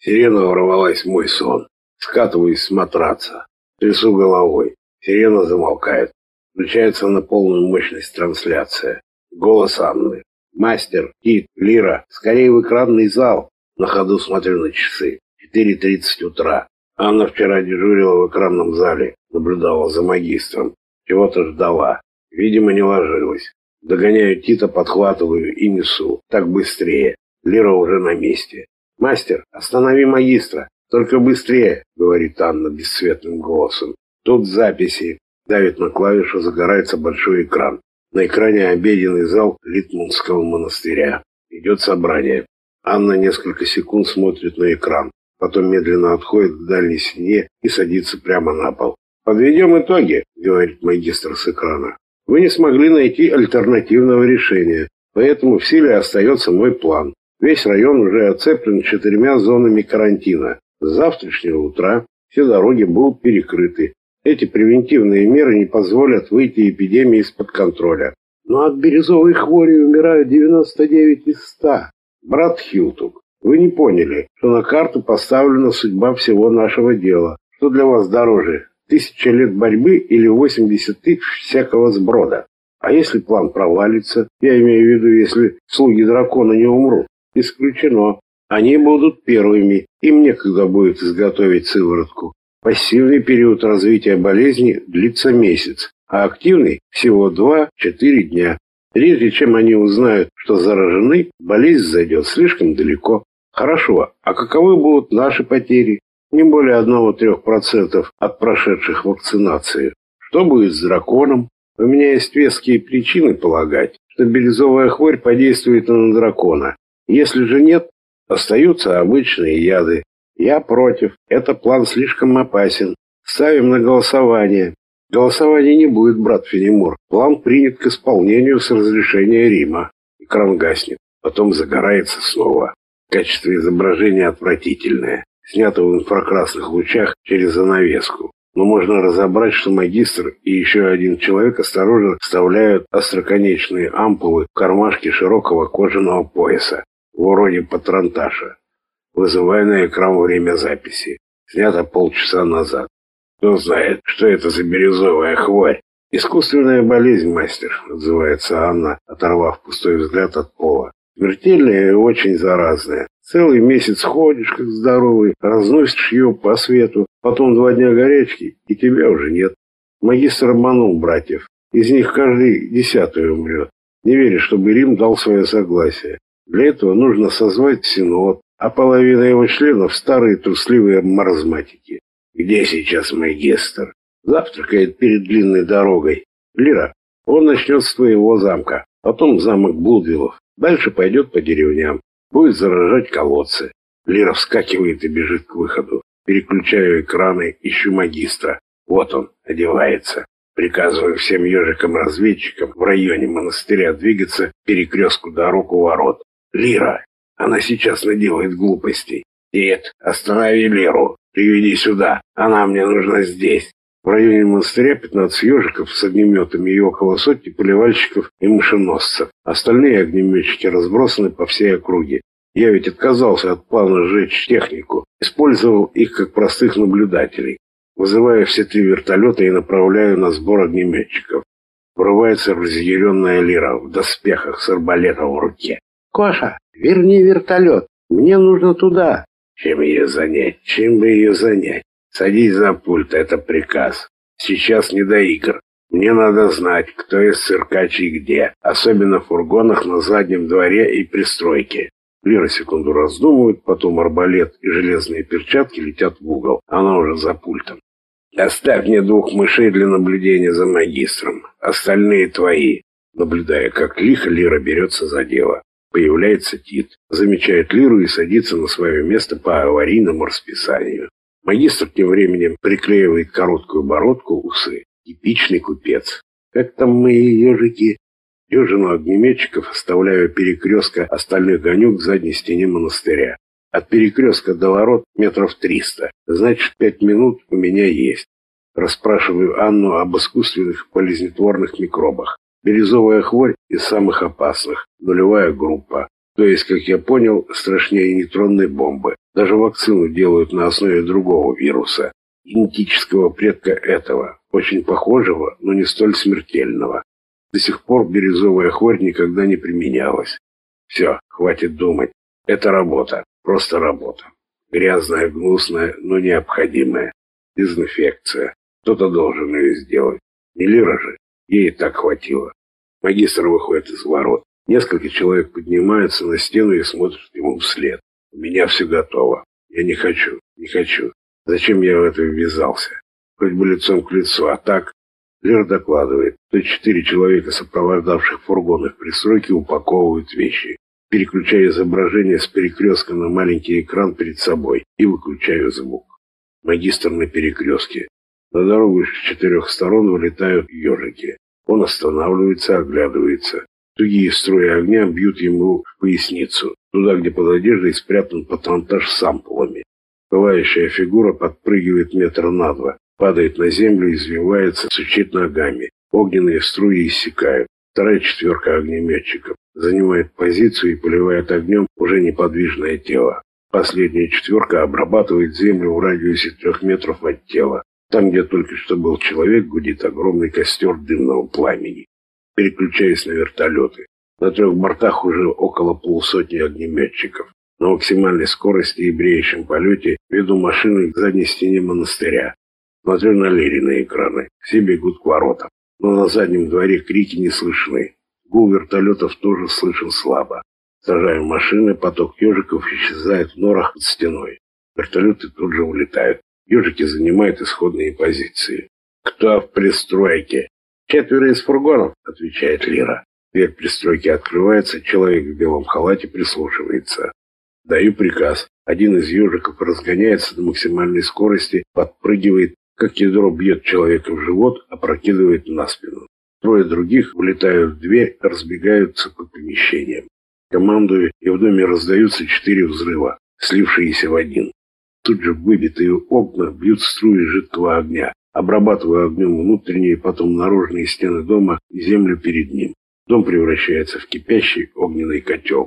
Сирена ворвалась в мой сон. Скатываюсь с матраца. Трясу головой. Сирена замолкает. Включается на полную мощность трансляция. Голос Анны. Мастер, Кит, Лира, скорее в экранный зал. На ходу смотрю на часы. 4.30 утра. Анна вчера дежурила в экранном зале, наблюдала за магистром. Чего-то ждала. Видимо, не ложилась. Догоняю Тита, подхватываю и несу. Так быстрее. Лира уже на месте. «Мастер, останови магистра! Только быстрее!» — говорит Анна бесцветным голосом. Тут записи. Давит на клавишу, загорается большой экран. На экране обеденный зал Литмунского монастыря. Идет собрание. Анна несколько секунд смотрит на экран. Потом медленно отходит к дальней стене и садится прямо на пол. «Подведем итоги», — говорит магистр с экрана. «Вы не смогли найти альтернативного решения, поэтому в силе остается мой план. Весь район уже оцеплен четырьмя зонами карантина. С завтрашнего утра все дороги будут перекрыты. Эти превентивные меры не позволят выйти эпидемии из-под контроля. Но от бирюзовой хвори умирают 99 из 100. Брат Хилтук, вы не поняли, что на карту поставлена судьба всего нашего дела. Что для вас дороже, тысяча лет борьбы или 80 тысяч всякого сброда? А если план провалится, я имею в виду, если слуги дракона не умрут, Исключено. Они будут первыми. Им некогда будет изготовить сыворотку. Пассивный период развития болезни длится месяц, а активный всего 2-4 дня. Прежде чем они узнают, что заражены, болезнь зайдет слишком далеко. Хорошо, а каковы будут наши потери? Не более 1-3% от прошедших вакцинацию. Что будет с драконом? У меня есть веские причины полагать, что бирюзовая хворь подействует на дракона. Если же нет, остаются обычные яды. Я против. Это план слишком опасен. Ставим на голосование. Голосования не будет, брат Фенемур. План принят к исполнению с разрешения Рима. Экран гаснет. Потом загорается снова. Качество изображения отвратительное. Снято в инфракрасных лучах через занавеску. Но можно разобрать, что магистр и еще один человек осторожно вставляют остроконечные ампулы в кармашки широкого кожаного пояса вроде патронташа, вызывая на экран время записи. Снято полчаса назад. Кто знает, что это за бирюзовая хворь? Искусственная болезнь, мастер, отзывается Анна, оторвав пустой взгляд от пола. Смертельная и очень заразная. Целый месяц ходишь, как здоровый, разносишь ее по свету, потом два дня горячки, и тебя уже нет. Магистр обманул братьев. Из них каждый десятый умрет. Не веришь, чтобы Рим дал свое согласие. Для этого нужно созвать синод, а половина его членов – старые трусливые маразматики. Где сейчас магистр? Завтракает перед длинной дорогой. Лира, он начнет с твоего замка, потом замок Булдвиллов. Дальше пойдет по деревням. Будет заражать колодцы. Лира вскакивает и бежит к выходу. Переключаю экраны, ищу магистра. Вот он, одевается. Приказываю всем ежикам-разведчикам в районе монастыря двигаться к перекрестку дорог у ворот. Лира, она сейчас наделает глупостей. Нет, останови Леру, приведи сюда, она мне нужна здесь. В районе монастыря 15 ежиков с огнеметами и около сотни поливальщиков и мышеносцев. Остальные огнеметчики разбросаны по всей округе. Я ведь отказался от плана сжечь технику, использовал их как простых наблюдателей. Вызываю все три вертолета и направляю на сбор огнеметчиков. Врывается разъяренная Лира в доспехах с арбалетом в руке. «Коша, верни вертолет. Мне нужно туда». «Чем ее занять? Чем бы ее занять? Садись за пульт, это приказ. Сейчас не до игр. Мне надо знать, кто из циркачей где, особенно в фургонах на заднем дворе и пристройке». Лера секунду раздумывает, потом арбалет и железные перчатки летят в угол. Она уже за пультом. «Оставь мне двух мышей для наблюдения за магистром. Остальные твои». Наблюдая, как лихо Лира берется за дело. Появляется Тит, замечает Лиру и садится на свое место по аварийному расписанию. Магистр тем временем приклеивает короткую бородку, усы. Типичный купец. Как там мои ежики? Дюжину огнеметчиков оставляю перекрестка остальных гоню к задней стене монастыря. От перекрестка до ворот метров триста. Значит, пять минут у меня есть. Расспрашиваю Анну об искусственных болезнетворных микробах. Бирюзовая хворь из самых опасных, нулевая группа. То есть, как я понял, страшнее нейтронной бомбы. Даже вакцину делают на основе другого вируса, генетического предка этого, очень похожего, но не столь смертельного. До сих пор бирюзовая хворь никогда не применялась. Все, хватит думать. Это работа, просто работа. Грязная, гнусная, но необходимая. Дезинфекция. Кто-то должен ее сделать. Не Лира же. Ей и так хватило. Магистр выходит из ворот. Несколько человек поднимаются на стену и смотрят ему вслед. У меня все готово. Я не хочу, не хочу. Зачем я в это ввязался? Хоть бы лицом к лицу, а так... Лера докладывает, что четыре человека, сопровождавших фургоны в пристройке, упаковывают вещи. Переключаю изображение с перекрестка на маленький экран перед собой и выключаю звук. Магистр на перекрестке. На дорогу с четырех сторон вылетают ежики. Он останавливается, оглядывается. Тугие струи огня бьют ему в поясницу, туда, где под одеждой спрятан патронтаж с ампулами. Пылающая фигура подпрыгивает метра на два, падает на землю, извивается, сучит ногами. Огненные струи иссякают. Вторая четверка огнеметчиков занимает позицию и поливает огнем уже неподвижное тело. Последняя четверка обрабатывает землю в радиусе трех метров от тела. Там, где только что был человек, гудит огромный костер дымного пламени. Переключаясь на вертолеты. На трех бортах уже около полусотни огнеметчиков. На максимальной скорости и бреющем полете веду машины к задней стене монастыря. Смотрю на Лерины экраны. Все бегут к воротам. Но на заднем дворе крики не слышны. Гул вертолетов тоже слышен слабо. Сажаем машины, поток ежиков исчезает в норах под стеной. Вертолеты тут же улетают. Ежики занимают исходные позиции. «Кто в пристройке?» «Четверо из фургонов», — отвечает Лира. Дверь пристройки открывается, человек в белом халате прислушивается. Даю приказ. Один из ежиков разгоняется до максимальной скорости, подпрыгивает, как ядро бьет человека в живот, опрокидывает на спину. Трое других влетают в дверь, разбегаются по помещениям. Командую, и в доме раздаются четыре взрыва, слившиеся в один. Тут же выбитые окна бьют струи жидкого огня, обрабатывая огнем внутренние, потом наружные стены дома и землю перед ним. Дом превращается в кипящий огненный котел.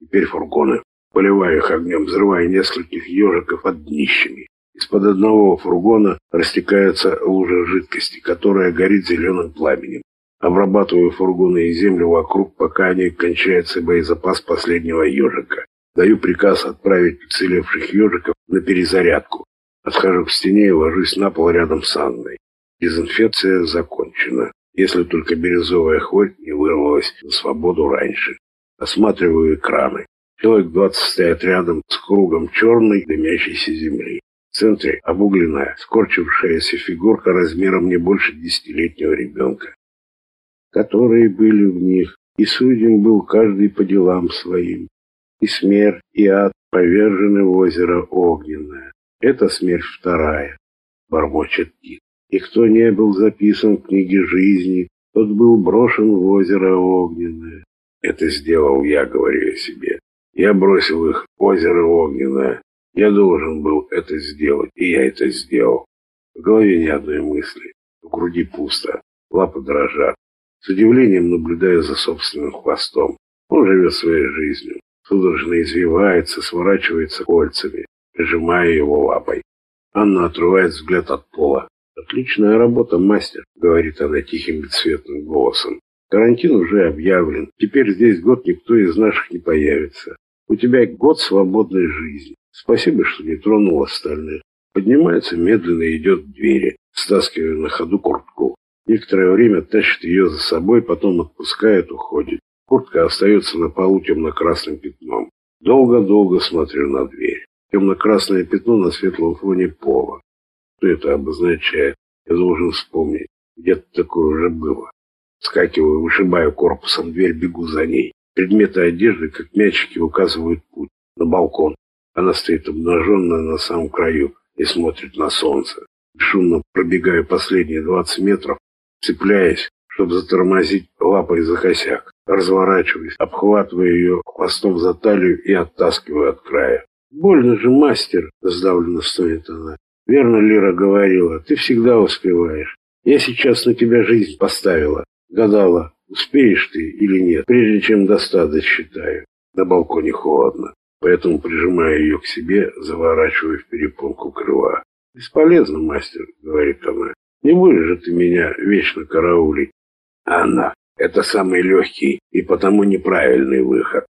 Теперь фургоны. Поливаю их огнем, взрывая нескольких ежиков под днищами. Из-под одного фургона растекается лужа жидкости, которая горит зеленым пламенем. Обрабатываю фургоны и землю вокруг, пока не кончается боезапас последнего ежика. Даю приказ отправить уцелевших ежиков на перезарядку. Отхожу к стене и ложусь на пол рядом с Анной. Дезинфекция закончена, если только бирюзовая хворь не вырвалась на свободу раньше. Осматриваю экраны. Человек двадцать стоят рядом с кругом черной дымящейся земли. В центре обугленная, скорчившаяся фигурка размером не больше десятилетнего ребенка. Которые были в них, и судим был каждый по делам своим и смерть, и ад повержены в озеро огненное. Это смерть вторая, бормочет Кит. И кто не был записан в книге жизни, тот был брошен в озеро огненное. Это сделал я, говорю я себе. Я бросил их в озеро огненное. Я должен был это сделать, и я это сделал. В голове ни одной мысли. В груди пусто. Лапы дрожат. С удивлением наблюдаю за собственным хвостом. Он живет своей жизнью судорожно извивается, сворачивается кольцами, прижимая его лапой. Анна отрывает взгляд от пола. «Отличная работа, мастер», — говорит она тихим бесцветным голосом. «Карантин уже объявлен. Теперь здесь год никто из наших не появится. У тебя год свободной жизни. Спасибо, что не тронул остальных». Поднимается медленно идет к двери, стаскивая на ходу куртку. Некоторое время тащит ее за собой, потом отпускает, уходит. Куртка остается на полу темно-красным пятном. Долго-долго смотрю на дверь. Темно-красное пятно на светлом фоне пола. Что это обозначает? Я должен вспомнить. Где-то такое уже было. Скакиваю, вышибаю корпусом дверь, бегу за ней. Предметы одежды, как мячики, указывают путь. На балкон. Она стоит обнаженная на самом краю и смотрит на солнце. Шумно пробегаю последние двадцать метров, цепляясь, чтобы затормозить лапой за косяк. Разворачиваюсь, обхватываю ее хвостом за талию и оттаскиваю от края. «Больно же, мастер!» — сдавленно стонет она. «Верно Лира говорила, ты всегда успеваешь. Я сейчас на тебя жизнь поставила. Гадала, успеешь ты или нет, прежде чем до считаю. На балконе холодно. поэтому прижимаю ее к себе, заворачивая в перепонку крыла. «Бесполезно, мастер», — говорит она. «Не будешь же ты меня вечно караулить». «Анна, это самый легкий и потому неправильный выход».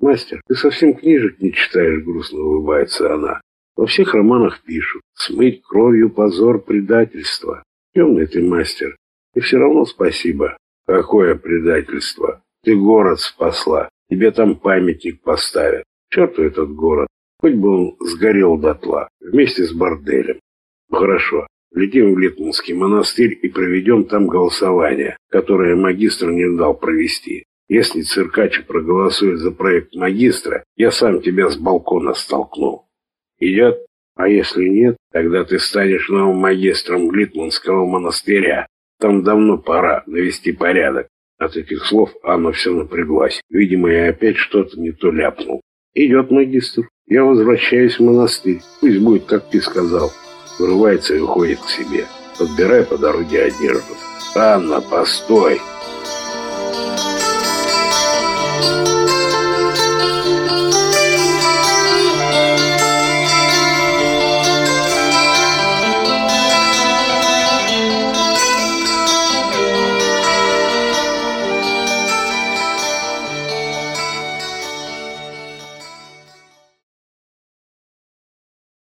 «Мастер, ты совсем книжек не читаешь», — грустно улыбается она. «Во всех романах пишут. Смыть кровью позор предательства. Темный ты мастер. И все равно спасибо. Какое предательство? Ты город спасла. Тебе там памятник поставят. Черту этот город. Хоть бы он сгорел дотла, вместе с борделем. Ну, хорошо, летим в Литманский монастырь и проведем там голосование, которое магистр не дал провести. Если циркачи проголосует за проект магистра, я сам тебя с балкона столкну. Идет? А если нет, тогда ты станешь новым магистром Литманского монастыря. Там давно пора навести порядок. От этих слов Анна все напряглась. Видимо, я опять что-то не то ляпнул. Идет магистр. Я возвращаюсь в монастырь. Пусть будет, как ты сказал. Вырывается и уходит к себе. Подбирай по дороге одежду. Анна, постой!